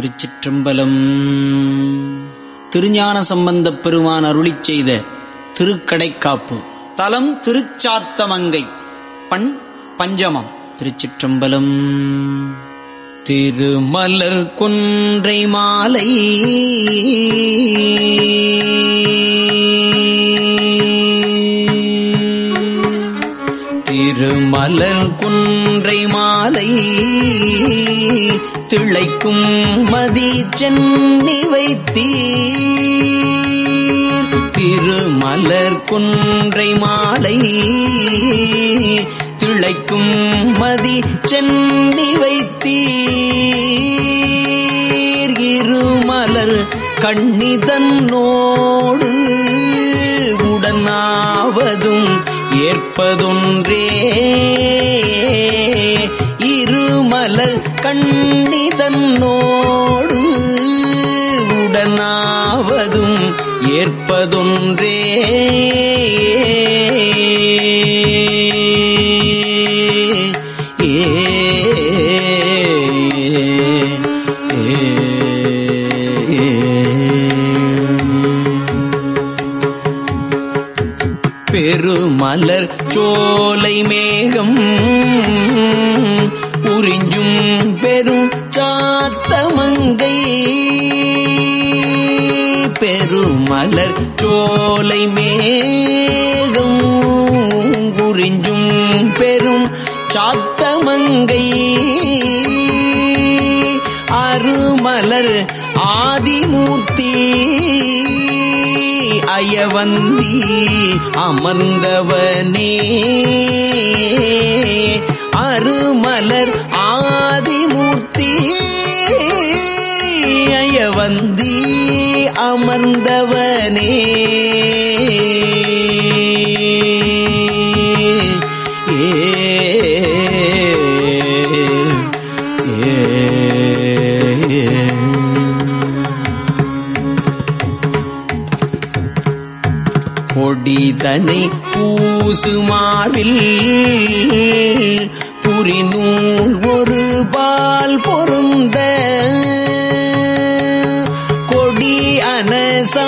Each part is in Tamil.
திருச்சிற்றம்பலம். திருஞான சம்பந்தப் பெருமான் அருளி செய்த திருக்கடைக்காப்பு. தலம் திருச்சாத்தமங்கை. பண் பஞ்சமம். திருச்சிற்றம்பலம். திருமலர் குன்றை மாலை. திருமலர் குன்றை மாலை. திளைக்கும் மதி சென்னி வைத்தீர் திருமலர் குன்றை மாலை திளைக்கும் மதி சென்னி வைத்தீர் இருமலர் கண்ணிதன்னோடு உடனாவதும் ஏற்பதொன்றே. திருமலர் கண்ணிதன்னோடு உடனாவதும் ஏற்பதொன்றே. சாத்தமங்கை. அருமலர் ஆதிமூர்த்தி. அயவந்தி அமர்ந்தவனே. அருமலர் ஆதிமூர்த்தி. அயவந்தி அமர்ந்தவனே. பொடிதனை பூசுமாவில் புரிநூல் ஒரு பால் பொருந்த கொடி அனசாயலாளோடு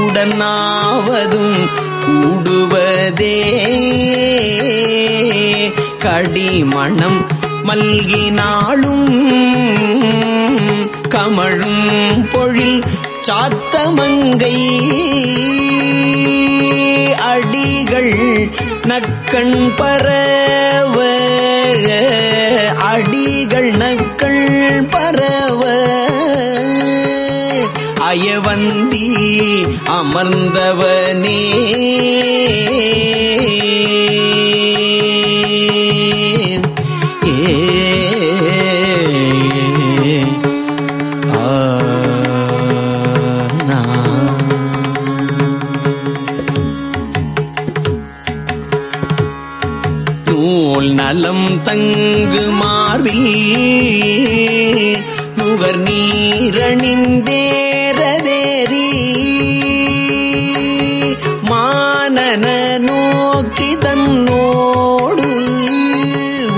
உடனாவதும் கூடுவதே. கடி மணம் மல்கினாலும் கமழும் பொழில் சாத்தமங்கை. அடிகள் நக்கண் பரவ அடிகள் நக்கள் பரவ. அயவந்தி அமர்ந்தவனே. தங்கு மார்பில் நுகர் நீரணிந்தேரதேரி மானன நோக்கி தன்னோடு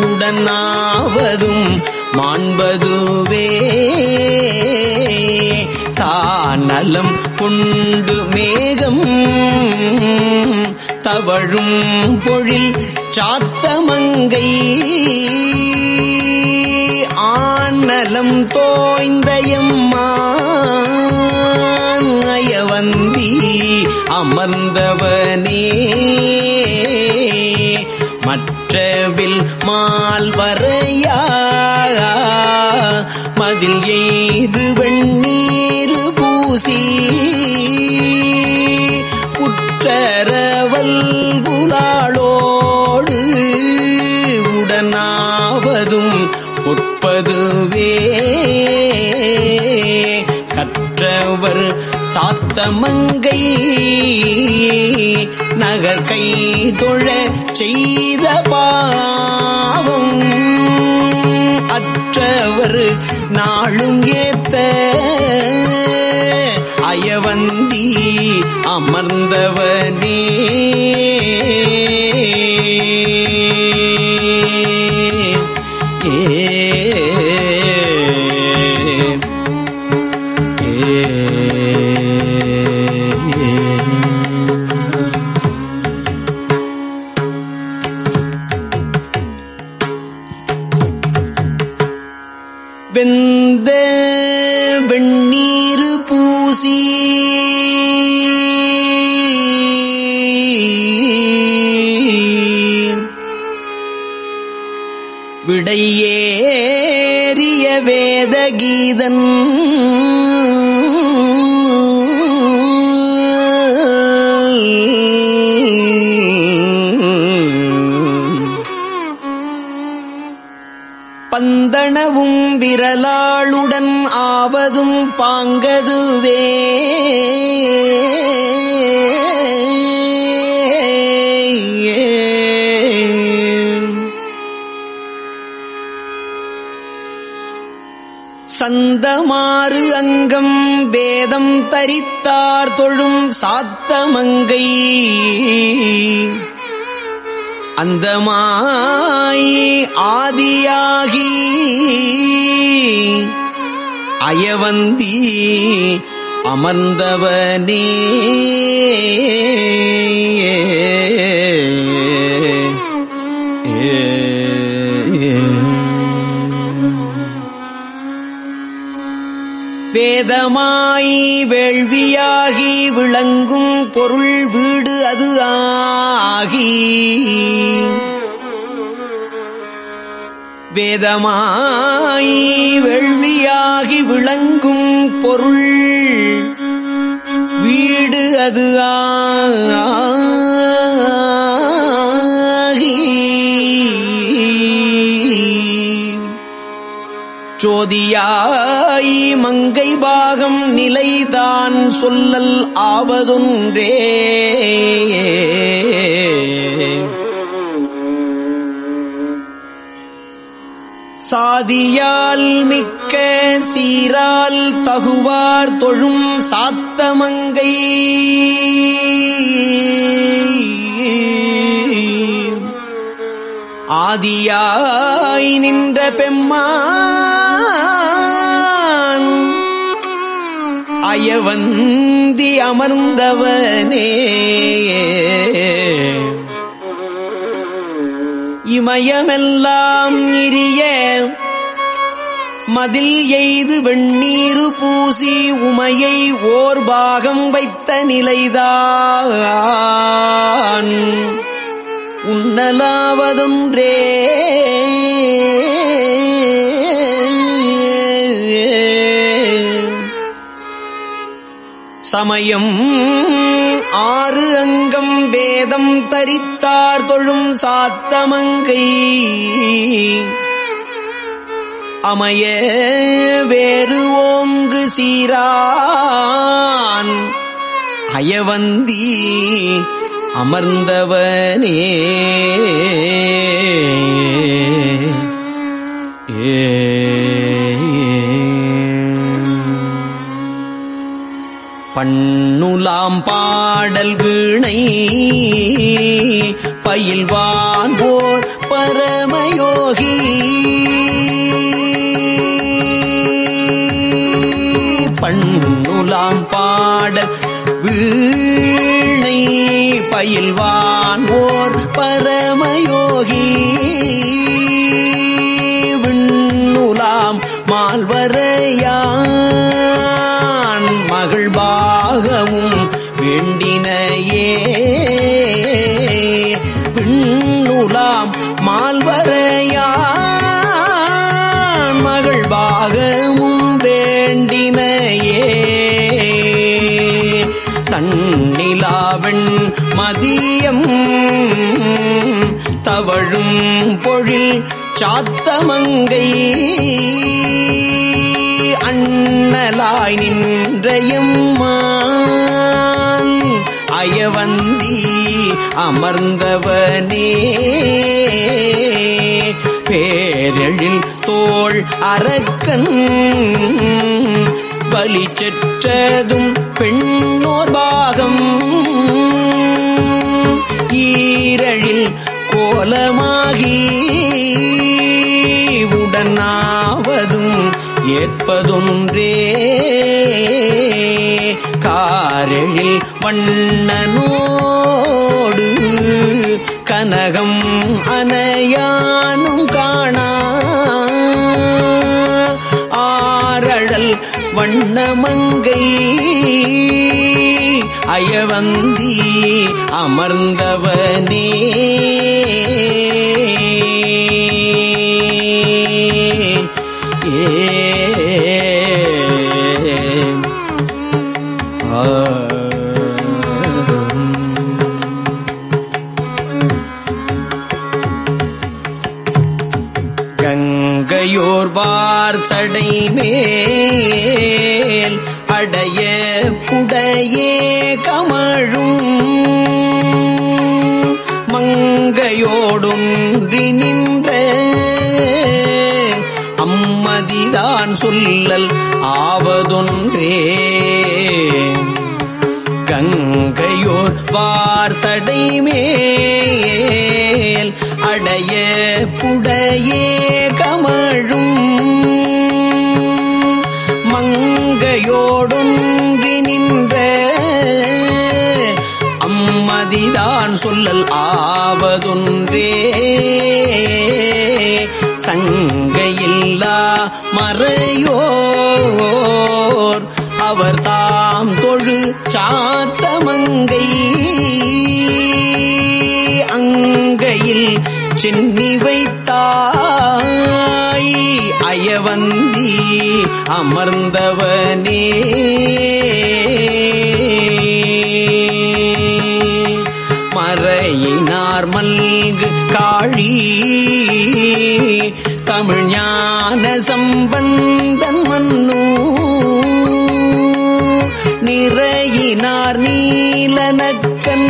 உடனாவதும் மாண்பதுவே. தானலம் கொண்டு மேகம் தவழும் பொழில் சாத்தமங்கை. ஆனலம் தோய்ந்தயம்மாயவந்தி அமர்ந்தவனே. மற்றவில் மால்வரையா? மதில் எய்து வெண்ணீர் பூசி. குற்றரவல் புலாளோடு உடனாவதும் உற்பதுவே கற்றவர் சாத்தமங்கை நகர்கை தொழ செய்த பாவம். அற்றவர் நாளும் ஏத்த அயவந்தி அமர்ந்தவனே. ஏ விடையேறிய வேத கீதன் பந்தனவும் விரலாளுடன் ஆவதும் பாங்கதுவே. வேதம் தொழும் சாத்தமங்கை. அந்தமாய் ஆதியாகி அயவந்தி அமர்ந்தவனே. வேதமாய் வேள்வியாகி விளங்கும் பொருள் வீடு அது ஆகி. வேதமாய் வெள்ளியாகி விளங்கும் பொருள் வீடு அது ஆ சோதியாய் மங்கை பாகம் நிலைதான் சொல்லல் ஆவதொன்றே. சாதியால் மிக்க சீரால் தகுவார் தொழும் சாத்தமங்கை. ஆதியாய் நின்ற பெம்மா அயவந்தி அமர்ந்தவனே. இமயமெல்லாம் இரிய மதில் எய்து வெண்ணீரு பூசி உமையை ஓர் பாகம் வைத்த நிலைதான். உன்னலாவதொன்றே. சமயம். ஆறு அங்கம் வேதம் தரித்தார் தொழும் சாத்தமங்கை. அமைய வேறு ஓங்கு சீரான். அயவந்தி அமர்ந்தவனே. ஏ. பண்ணுலாம் பாடல் வீணை. பயில்வான் போர் பரமயோகி. பண்ணுலாம் பாடல் வீணை. பயில்வான் ஓர் பரமயோகி. விண்ணுலாம் மால்வரையா. நுலாம் மால்வரையான் மகள் பாகமும் வேண்டினையே. தன்னிலாவன் மதியம் தவழும் பொழில் சாத்தமங்கை. அண்ணலாய் நின்றயம்மான் அயவன் அமர்ந்தவனே. பேரெழில் தோள் அரக்கன் பலி செற்றதும் பெண்ணோர் பாகம். ஈரழில் கோலமாகி உடனாவதும் ஏற்பதொன்றே. காரெழில் வண்ணனோடு கனகம் அனையானும் காணா. ஆரழல் வண்ணமங்கை அயவந்தி அமர்ந்தவனே. கமழும் மங்கையோடும் நின்ற அம்மதிதான் சொல்லல் ஆவதொன்றே. கங்கையோர் வார் சடை அடைய புடையே கமழும் மங்கையோடொன்றி நின்ற நான் சொல்லல் ஆவதொன்றே. சங்கையில்லா மறையோர் அவர் தாம் தொழு சாத்தமங்கை அங்கையில் சென்னி வைத்தாய் அயவந்தி அமர்ந்தவனே. மறையினார் மல்கு காழி தமிழ் ஞான சம்பந்தன் மன்னு. நிறையினார் நீலனக்கன்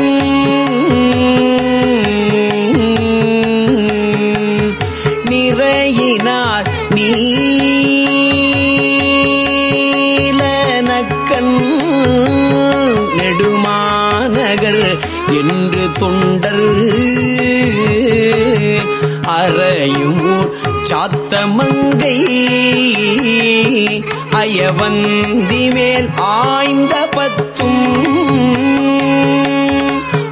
நிறையினார் நீ சாத்தமங்கை அயவந்தி மேல் ஆய்ந்த பத்தும்.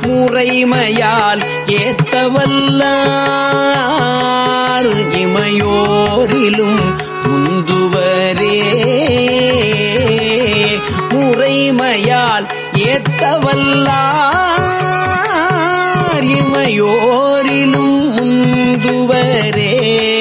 முறைமையால் ஏத்தவல்லார் இமையோரிலும் முந்துவரே. முறைமையால் ஏத்தவல்லார் இமையோரிலும் முந்துவரே.